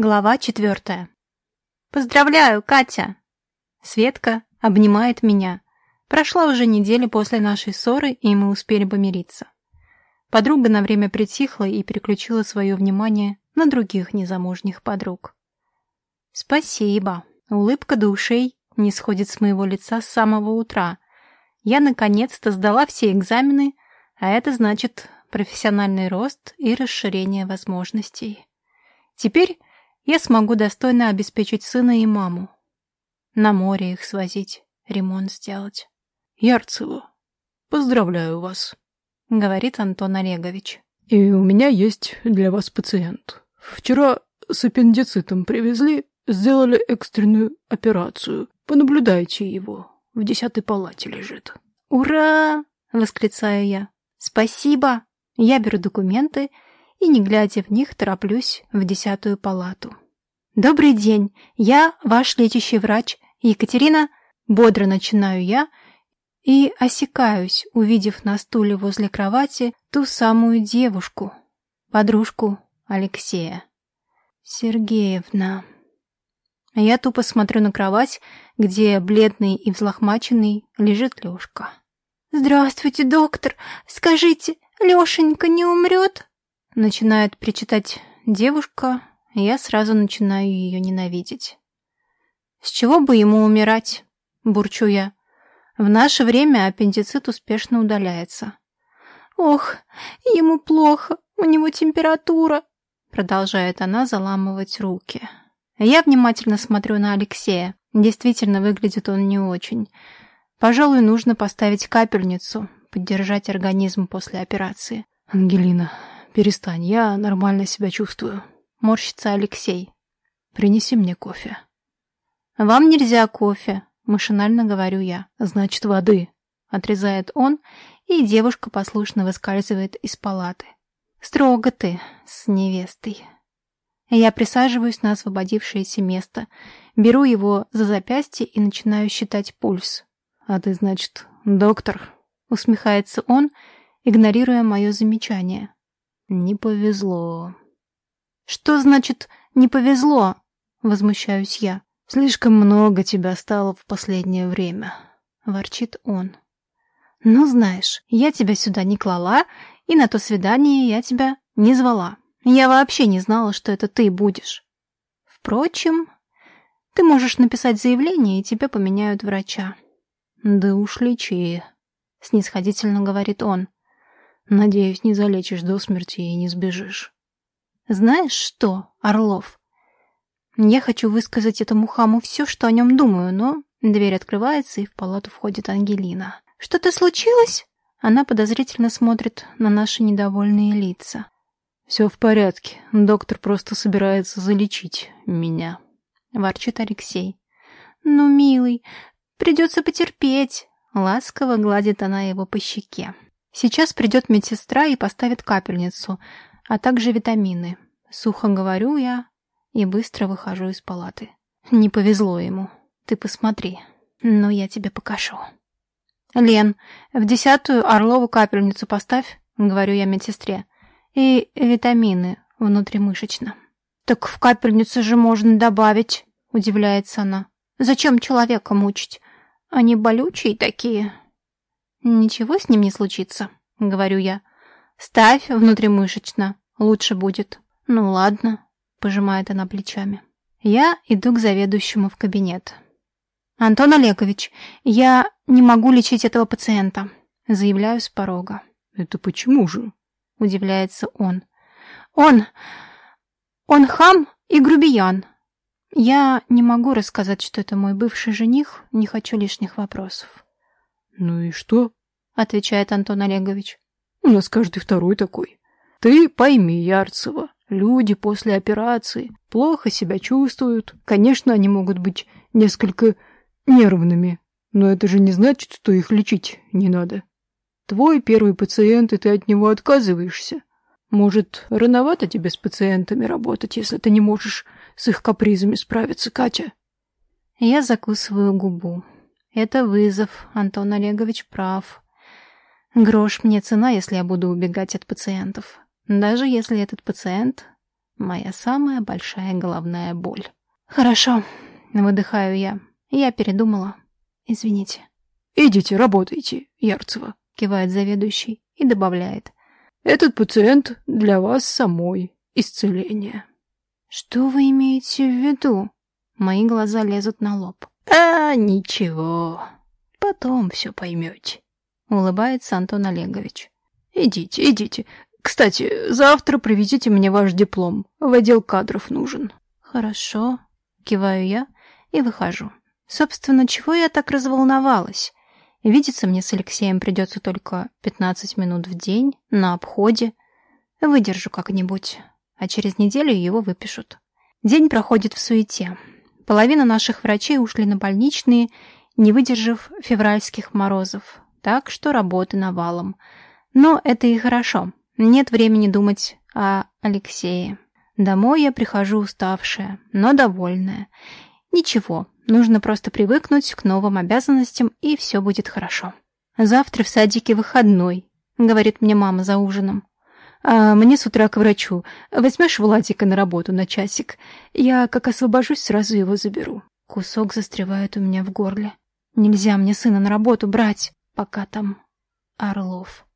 Глава четвертая. «Поздравляю, Катя!» Светка обнимает меня. Прошла уже неделя после нашей ссоры, и мы успели помириться. Подруга на время притихла и переключила свое внимание на других незамужних подруг. «Спасибо!» Улыбка до ушей не сходит с моего лица с самого утра. Я наконец-то сдала все экзамены, а это значит профессиональный рост и расширение возможностей. Теперь я смогу достойно обеспечить сына и маму. На море их свозить, ремонт сделать. Ярцева, поздравляю вас, говорит Антон Олегович. И у меня есть для вас пациент. Вчера с аппендицитом привезли, сделали экстренную операцию. Понаблюдайте его. В десятой палате лежит. Ура! восклицаю я. Спасибо. Я беру документы и, не глядя в них, тороплюсь в десятую палату. «Добрый день, я ваш лечащий врач Екатерина...» Бодро начинаю я и осекаюсь, увидев на стуле возле кровати ту самую девушку, подружку Алексея. «Сергеевна...» Я тупо смотрю на кровать, где бледный и взлохмаченный лежит Лёшка. «Здравствуйте, доктор! Скажите, Лёшенька не умрет?» Начинает причитать девушка, я сразу начинаю ее ненавидеть. «С чего бы ему умирать?» — бурчу я. В наше время аппендицит успешно удаляется. «Ох, ему плохо, у него температура», — продолжает она заламывать руки. Я внимательно смотрю на Алексея. Действительно, выглядит он не очень. Пожалуй, нужно поставить капельницу, поддержать организм после операции. «Ангелина, перестань, я нормально себя чувствую. Морщится Алексей. Принеси мне кофе. Вам нельзя кофе, машинально говорю я. Значит, воды. Отрезает он, и девушка послушно выскальзывает из палаты. Строго ты с невестой. Я присаживаюсь на освободившееся место, беру его за запястье и начинаю считать пульс. «А ты, значит, доктор?» — усмехается он, игнорируя мое замечание. Не повезло. Что значит «не повезло»? Возмущаюсь я. Слишком много тебя стало в последнее время. Ворчит он. Ну, знаешь, я тебя сюда не клала, и на то свидание я тебя не звала. Я вообще не знала, что это ты будешь. Впрочем, ты можешь написать заявление, и тебя поменяют врача. Да уж лечи, снисходительно говорит он. Надеюсь, не залечишь до смерти и не сбежишь. Знаешь что, Орлов? Я хочу высказать этому хаму все, что о нем думаю, но дверь открывается, и в палату входит Ангелина. Что-то случилось? Она подозрительно смотрит на наши недовольные лица. «Все в порядке. Доктор просто собирается залечить меня», — ворчит Алексей. «Ну, милый, придется потерпеть», — ласково гладит она его по щеке. Сейчас придет медсестра и поставит капельницу, а также витамины. Сухо говорю я и быстро выхожу из палаты. Не повезло ему. Ты посмотри. Но я тебе покажу. Лен, в десятую Орлову капельницу поставь, говорю я медсестре. И витамины внутримышечно. Так в капельницу же можно добавить, удивляется она. Зачем человека мучить? Они болючие такие. «Ничего с ним не случится», — говорю я. «Ставь внутримышечно, лучше будет». «Ну ладно», — пожимает она плечами. Я иду к заведующему в кабинет. «Антон Олегович, я не могу лечить этого пациента», — заявляю с порога. «Это почему же?» — удивляется он. «Он... он хам и грубиян. Я не могу рассказать, что это мой бывший жених, не хочу лишних вопросов». «Ну и что?» — отвечает Антон Олегович. «У нас каждый второй такой. Ты пойми, Ярцева, люди после операции плохо себя чувствуют. Конечно, они могут быть несколько нервными, но это же не значит, что их лечить не надо. Твой первый пациент, и ты от него отказываешься. Может, рановато тебе с пациентами работать, если ты не можешь с их капризами справиться, Катя?» Я закусываю губу. Это вызов, Антон Олегович прав. Грош мне цена, если я буду убегать от пациентов. Даже если этот пациент Моя самая большая головная боль. Хорошо, выдыхаю я. Я передумала. Извините. Идите, работайте, Ярцева, кивает заведующий и добавляет. Этот пациент для вас самой исцеление. Что вы имеете в виду? Мои глаза лезут на лоб. А, ничего. Потом все поймете. Улыбается Антон Олегович. Идите, идите. Кстати, завтра привезите мне ваш диплом. В отдел кадров нужен. Хорошо. Киваю я и выхожу. Собственно, чего я так разволновалась? Видеться мне с Алексеем придется только 15 минут в день, на обходе. Выдержу как-нибудь, а через неделю его выпишут. День проходит в суете. Половина наших врачей ушли на больничные, не выдержав февральских морозов, так что работы навалом. Но это и хорошо. Нет времени думать о Алексее. Домой я прихожу уставшая, но довольная. Ничего, Нужно просто привыкнуть к новым обязанностям, и все будет хорошо. Завтра в садике выходной, говорит мне мама за ужином. А мне с утра к врачу. Возьмешь Владика на работу на часик? Я, как освобожусь, сразу его заберу. Кусок застревает у меня в горле. Нельзя мне сына на работу брать, пока там Орлов.